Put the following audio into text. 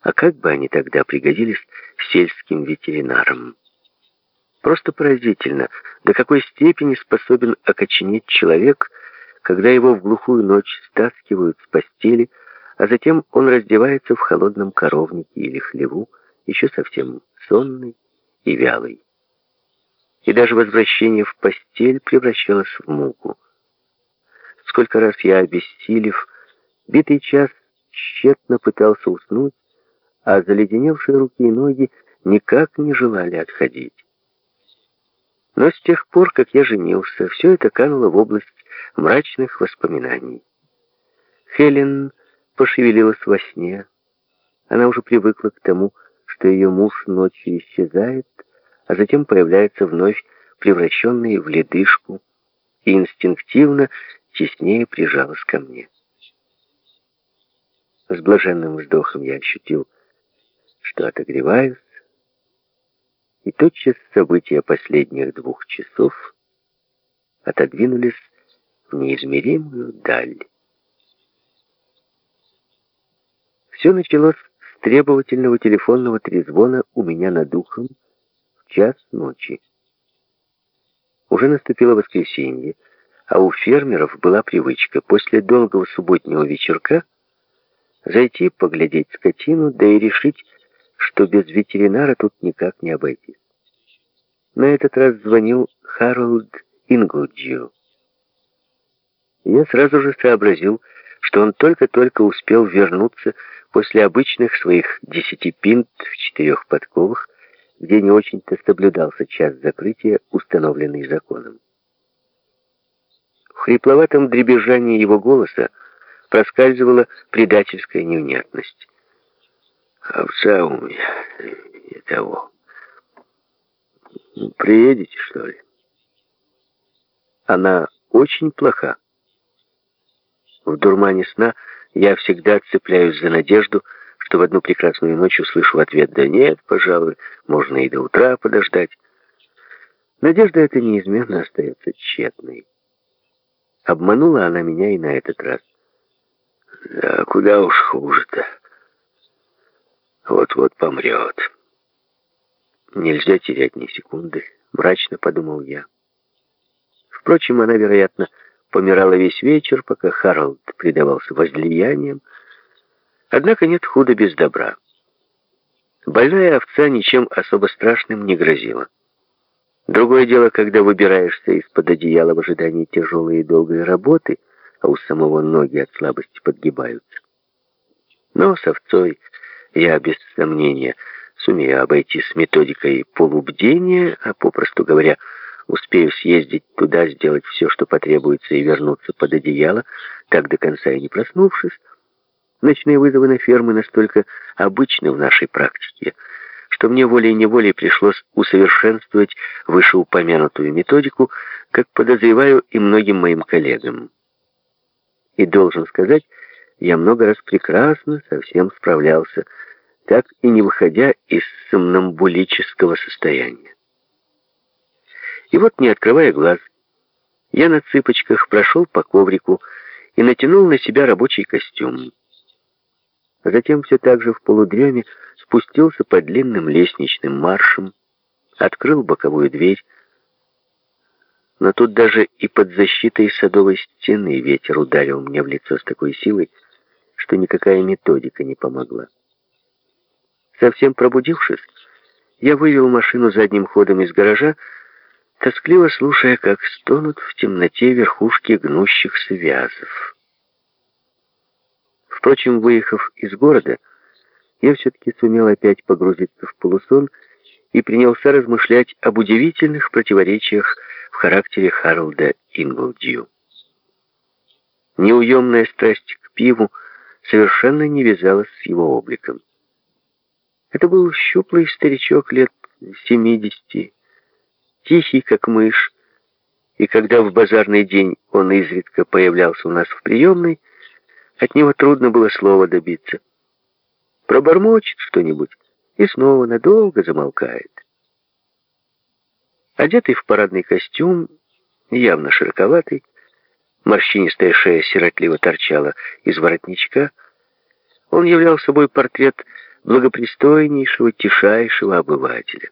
А как бы они тогда пригодились сельским ветеринарам? Просто поразительно, до какой степени способен окоченеть человек, когда его в глухую ночь стаскивают с постели, а затем он раздевается в холодном коровнике или хлеву, еще совсем сонный и вялый. И даже возвращение в постель превращалось в муку. Сколько раз я, обессилев, битый час тщетно пытался уснуть, а заледеневшие руки и ноги никак не желали отходить. Но с тех пор, как я женился, все это кануло в область мрачных воспоминаний. Хелен пошевелилась во сне. Она уже привыкла к тому, что ее муж ночью исчезает, а затем появляется вновь превращенный в ледышку, и инстинктивно теснее прижалась ко мне. С блаженным вздохом я ощутил, что отогреваюсь, и тотчас события последних двух часов отодвинулись в неизмеримую даль. Все началось с требовательного телефонного трезвона у меня над ухом в час ночи. Уже наступило воскресенье, а у фермеров была привычка после долгого субботнего вечерка зайти поглядеть скотину, да и решить, что без ветеринара тут никак не обойтись. На этот раз звонил Харолд Инглджио. Я сразу же сообразил, что он только-только успел вернуться после обычных своих десяти пинт в четырех подковах, где не очень-то соблюдался час закрытия, установленный законом. В хрипловатом дребезжании его голоса проскальзывала предательская невнятность. Овца у меня не того. Приедете, что ли? Она очень плоха. В дурмане сна я всегда цепляюсь за надежду, что в одну прекрасную ночь услышу ответ «Да нет, пожалуй, можно и до утра подождать». Надежда эта неизменно остается тщетной. Обманула она меня и на этот раз. Да куда уж хуже-то вот-вот помрет. Нельзя терять ни секунды, мрачно подумал я. Впрочем, она, вероятно, помирала весь вечер, пока Харалд предавался возлияниям. Однако нет худа без добра. Больная овца ничем особо страшным не грозила. Другое дело, когда выбираешься из-под одеяла в ожидании тяжелой и долгой работы, а у самого ноги от слабости подгибаются. Но с овцой я, без сомнения, сумею обойтись методикой полубдения, а, попросту говоря, успею съездить туда, сделать все, что потребуется, и вернуться под одеяло, так до конца и не проснувшись. Ночные вызовы на фермы настолько обычны в нашей практике, что мне волей-неволей пришлось усовершенствовать вышеупомянутую методику, как подозреваю и многим моим коллегам. И должен сказать, я много раз прекрасно совсем справлялся, так и не выходя из сомнамбулического состояния. И вот, не открывая глаз, я на цыпочках прошел по коврику и натянул на себя рабочий костюм. Затем все так же в полудреме спустился по длинным лестничным маршам, открыл боковую дверь, но тут даже и под защитой садовой стены ветер ударил мне в лицо с такой силой, что никакая методика не помогла. Совсем пробудившись, я вывел машину задним ходом из гаража, тоскливо слушая, как стонут в темноте верхушки гнущихся вязов. Впрочем, выехав из города, я все-таки сумел опять погрузиться в полусон и принялся размышлять об удивительных противоречиях в характере Харлда Инглдью. Неуемная страсть к пиву совершенно не вязалась с его обликом. Это был щуплый старичок лет семидесяти, тихий, как мышь, и когда в базарный день он изредка появлялся у нас в приемной, от него трудно было слова добиться. Пробормочет что-нибудь и снова надолго замолкает. Одетый в парадный костюм, явно широковатый, морщинистая шея сиротливо торчала из воротничка, он являл собой портрет благопристойнейшего, тишайшего обывателя.